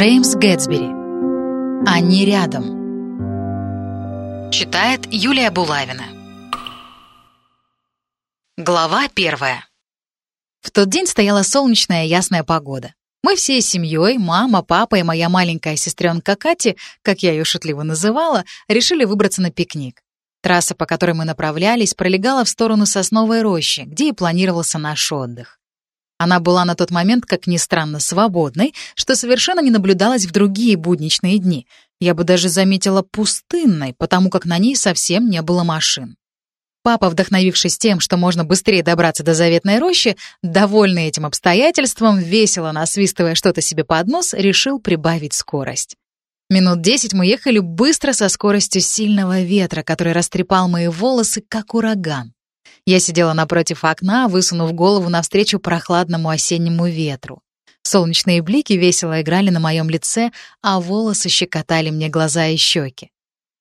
Джеймс Гэтсбери. Они рядом. Читает Юлия Булавина. Глава первая. В тот день стояла солнечная ясная погода. Мы всей семьей, мама, папа и моя маленькая сестренка Кати, как я ее шутливо называла, решили выбраться на пикник. Трасса, по которой мы направлялись, пролегала в сторону сосновой рощи, где и планировался наш отдых. Она была на тот момент, как ни странно, свободной, что совершенно не наблюдалось в другие будничные дни. Я бы даже заметила пустынной, потому как на ней совсем не было машин. Папа, вдохновившись тем, что можно быстрее добраться до заветной рощи, довольный этим обстоятельством, весело насвистывая что-то себе под нос, решил прибавить скорость. Минут десять мы ехали быстро со скоростью сильного ветра, который растрепал мои волосы, как ураган. Я сидела напротив окна, высунув голову навстречу прохладному осеннему ветру. Солнечные блики весело играли на моем лице, а волосы щекотали мне глаза и щеки.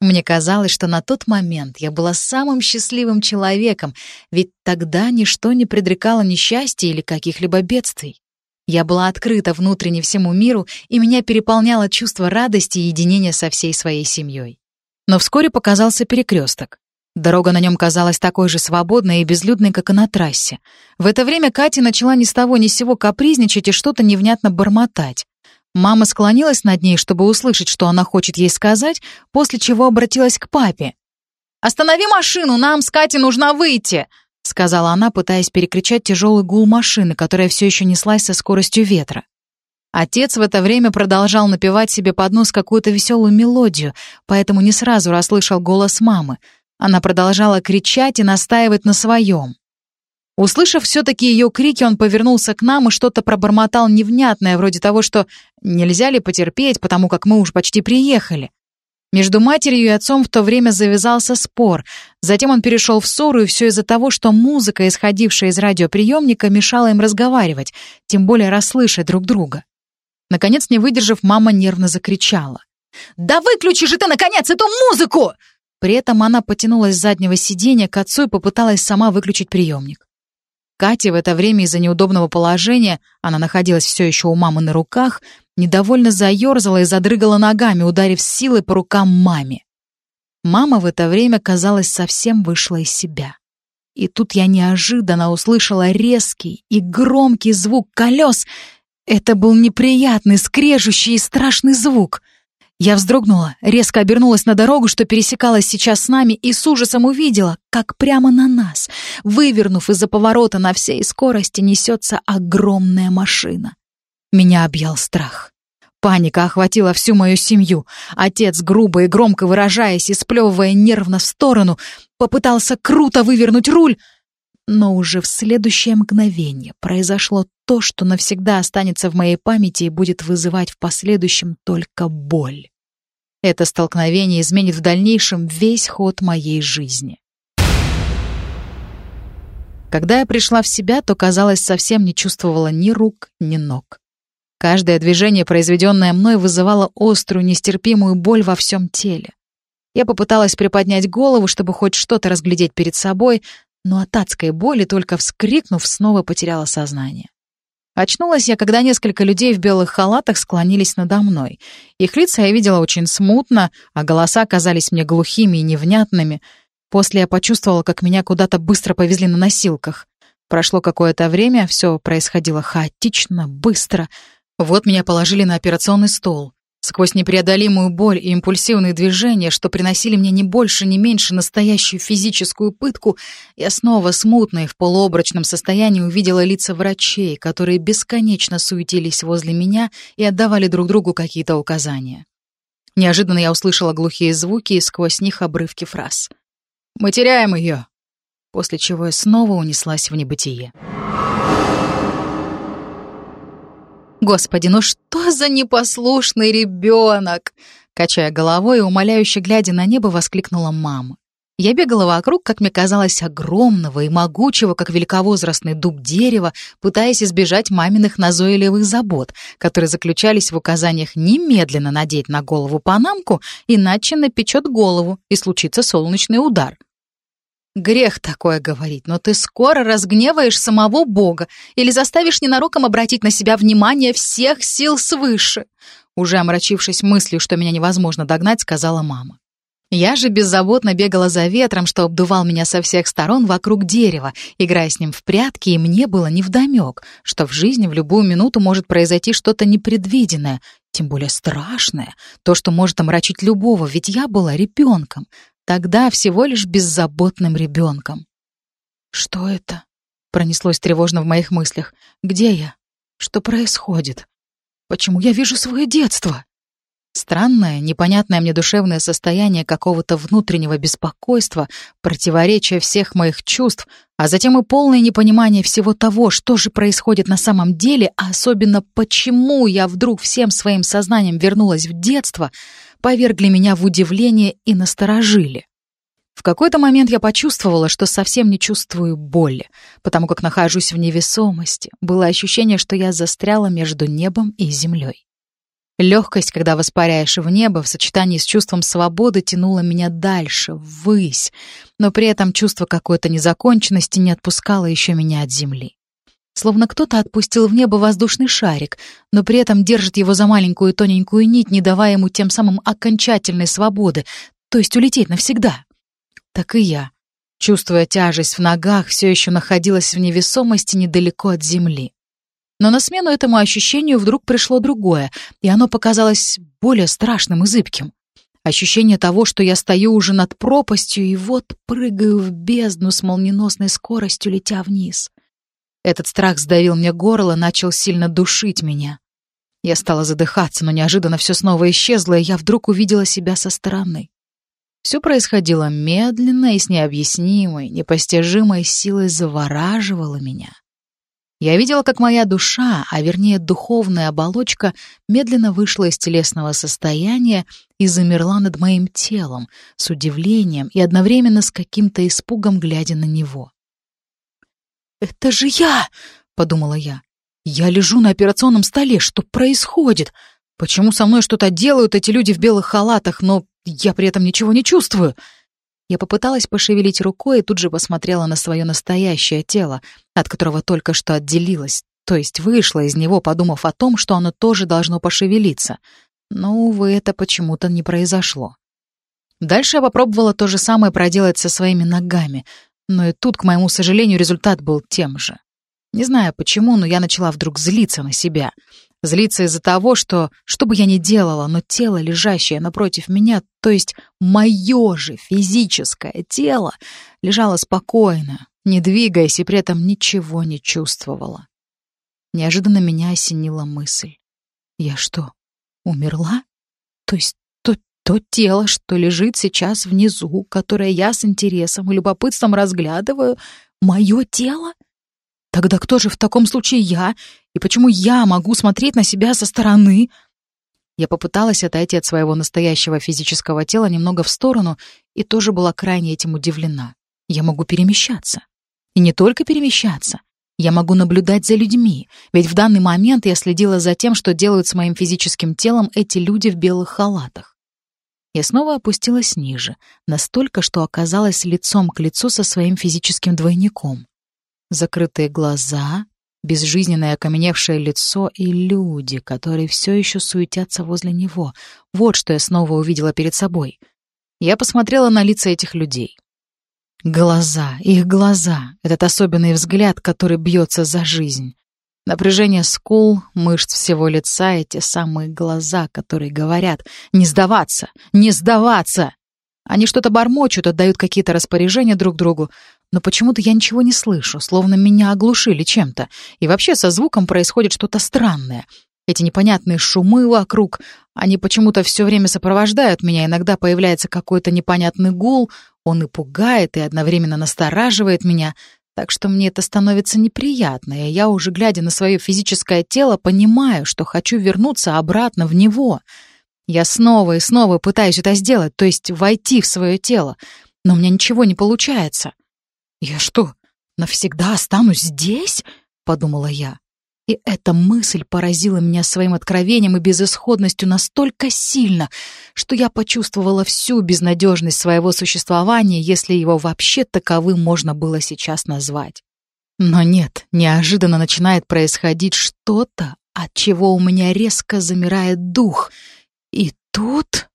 Мне казалось, что на тот момент я была самым счастливым человеком, ведь тогда ничто не предрекало несчастья или каких-либо бедствий. Я была открыта внутренне всему миру, и меня переполняло чувство радости и единения со всей своей семьей. Но вскоре показался перекресток. Дорога на нем казалась такой же свободной и безлюдной, как и на трассе. В это время Катя начала ни с того ни с сего капризничать и что-то невнятно бормотать. Мама склонилась над ней, чтобы услышать, что она хочет ей сказать, после чего обратилась к папе. «Останови машину, нам с Катей нужно выйти!» — сказала она, пытаясь перекричать тяжелый гул машины, которая все еще неслась со скоростью ветра. Отец в это время продолжал напевать себе под нос какую-то веселую мелодию, поэтому не сразу расслышал голос мамы — она продолжала кричать и настаивать на своем. Услышав все-таки ее крики, он повернулся к нам и что-то пробормотал невнятное, вроде того, что «нельзя ли потерпеть, потому как мы уж почти приехали». Между матерью и отцом в то время завязался спор. Затем он перешел в ссору, и все из-за того, что музыка, исходившая из радиоприемника, мешала им разговаривать, тем более расслышать друг друга. Наконец, не выдержав, мама нервно закричала. «Да выключи же ты, наконец, эту музыку!» При этом она потянулась с заднего сиденья к отцу и попыталась сама выключить приемник. Катя в это время из-за неудобного положения, она находилась все еще у мамы на руках, недовольно заерзала и задрыгала ногами, ударив силой по рукам маме. Мама в это время, казалось, совсем вышла из себя. И тут я неожиданно услышала резкий и громкий звук колес. Это был неприятный, скрежущий и страшный звук — я вздрогнула, резко обернулась на дорогу, что пересекалась сейчас с нами, и с ужасом увидела, как прямо на нас, вывернув из-за поворота на всей скорости, несется огромная машина. Меня объял страх. Паника охватила всю мою семью. Отец, грубо и громко выражаясь и сплевывая нервно в сторону, попытался круто вывернуть руль, но уже в следующее мгновение произошло то, что навсегда останется в моей памяти и будет вызывать в последующем только боль. Это столкновение изменит в дальнейшем весь ход моей жизни. Когда я пришла в себя, то, казалось, совсем не чувствовала ни рук, ни ног. Каждое движение, произведенное мной, вызывало острую, нестерпимую боль во всем теле. Я попыталась приподнять голову, чтобы хоть что-то разглядеть перед собой, но от адской боли, только вскрикнув, снова потеряла сознание. Очнулась я, когда несколько людей в белых халатах склонились надо мной. Их лица я видела очень смутно, а голоса казались мне глухими и невнятными. После я почувствовала, как меня куда-то быстро повезли на носилках. Прошло какое-то время, все происходило хаотично, быстро. Вот меня положили на операционный стол. Сквозь непреодолимую боль и импульсивные движения, что приносили мне не больше, не меньше настоящую физическую пытку, я снова смутно и в полуобрачном состоянии увидела лица врачей, которые бесконечно суетились возле меня и отдавали друг другу какие-то указания. Неожиданно я услышала глухие звуки и сквозь них обрывки фраз. «Мы теряем ее!» После чего я снова унеслась в небытие. Господи, ну что за непослушный ребенок! Качая головой и умоляюще глядя на небо, воскликнула мама. Я бегала вокруг, как мне казалось, огромного и могучего, как великовозрастный дуб дерева, пытаясь избежать маминых назойливых забот, которые заключались в указаниях немедленно надеть на голову панамку, иначе напечет голову и случится солнечный удар. Грех такое говорить, но ты скоро разгневаешь самого Бога или заставишь ненароком обратить на себя внимание всех сил свыше. Уже омрачившись мыслью, что меня невозможно догнать, сказала мама. Я же беззаботно бегала за ветром, что обдувал меня со всех сторон вокруг дерева, играя с ним в прятки, и мне было невдомёк, что в жизни в любую минуту может произойти что-то непредвиденное, тем более страшное, то, что может омрачить любого, ведь я была ребенком, тогда всего лишь беззаботным ребенком. «Что это?» — пронеслось тревожно в моих мыслях. «Где я? Что происходит? Почему я вижу свое детство?» Странное, непонятное мне душевное состояние какого-то внутреннего беспокойства, противоречия всех моих чувств, а затем и полное непонимание всего того, что же происходит на самом деле, а особенно почему я вдруг всем своим сознанием вернулась в детство, повергли меня в удивление и насторожили. В какой-то момент я почувствовала, что совсем не чувствую боли, потому как нахожусь в невесомости. Было ощущение, что я застряла между небом и землей. Легкость, когда воспаряешь в небо, в сочетании с чувством свободы тянула меня дальше, ввысь, но при этом чувство какой-то незаконченности не отпускало еще меня от земли. Словно кто-то отпустил в небо воздушный шарик, но при этом держит его за маленькую тоненькую нить, не давая ему тем самым окончательной свободы, то есть улететь навсегда. Так и я, чувствуя тяжесть в ногах, все еще находилась в невесомости недалеко от земли. Но на смену этому ощущению вдруг пришло другое, и оно показалось более страшным и зыбким. Ощущение того, что я стою уже над пропастью и вот прыгаю в бездну с молниеносной скоростью, летя вниз. Этот страх сдавил мне горло, начал сильно душить меня. Я стала задыхаться, но неожиданно все снова исчезло, и я вдруг увидела себя со стороны. Все происходило медленно и с необъяснимой, непостижимой силой завораживало меня. Я видела, как моя душа, а вернее духовная оболочка, медленно вышла из телесного состояния и замерла над моим телом, с удивлением и одновременно с каким-то испугом, глядя на него. «Это же я!» — подумала я. «Я лежу на операционном столе. Что происходит? Почему со мной что-то делают эти люди в белых халатах, но я при этом ничего не чувствую?» Я попыталась пошевелить рукой и тут же посмотрела на свое настоящее тело, от которого только что отделилась, то есть вышла из него, подумав о том, что оно тоже должно пошевелиться. Но, увы, это почему-то не произошло. Дальше я попробовала то же самое проделать со своими ногами, но и тут, к моему сожалению, результат был тем же. Не знаю почему, но я начала вдруг злиться на себя — Злиться из-за того, что, что бы я ни делала, но тело, лежащее напротив меня, то есть мое же физическое тело, лежало спокойно, не двигаясь и при этом ничего не чувствовало. Неожиданно меня осенила мысль. Я что, умерла? То есть то, тело, что лежит сейчас внизу, которое я с интересом и любопытством разглядываю, мое тело? Тогда кто же в таком случае я? И почему я могу смотреть на себя со стороны? Я попыталась отойти от своего настоящего физического тела немного в сторону и тоже была крайне этим удивлена. Я могу перемещаться. И не только перемещаться. Я могу наблюдать за людьми, ведь в данный момент я следила за тем, что делают с моим физическим телом эти люди в белых халатах. Я снова опустилась ниже, настолько, что оказалась лицом к лицу со своим физическим двойником. Закрытые глаза, безжизненное окаменевшее лицо и люди, которые все еще суетятся возле него. Вот что я снова увидела перед собой. Я посмотрела на лица этих людей. Глаза, их глаза, этот особенный взгляд, который бьется за жизнь. Напряжение скул, мышц всего лица и те самые глаза, которые говорят «Не сдаваться! Не сдаваться!» Они что-то бормочут, отдают какие-то распоряжения друг другу, но почему-то я ничего не слышу, словно меня оглушили чем-то. И вообще со звуком происходит что-то странное. Эти непонятные шумы вокруг, они почему-то все время сопровождают меня. Иногда появляется какой-то непонятный гул, он и пугает, и одновременно настораживает меня. Так что мне это становится неприятно, и я уже, глядя на свое физическое тело, понимаю, что хочу вернуться обратно в него. Я снова и снова пытаюсь это сделать, то есть войти в свое тело, но у меня ничего не получается. «Я что, навсегда останусь здесь?» — подумала я. И эта мысль поразила меня своим откровением и безысходностью настолько сильно, что я почувствовала всю безнадежность своего существования, если его вообще таковым можно было сейчас назвать. Но нет, неожиданно начинает происходить что-то отчего у меня резко замирает дух. И тут...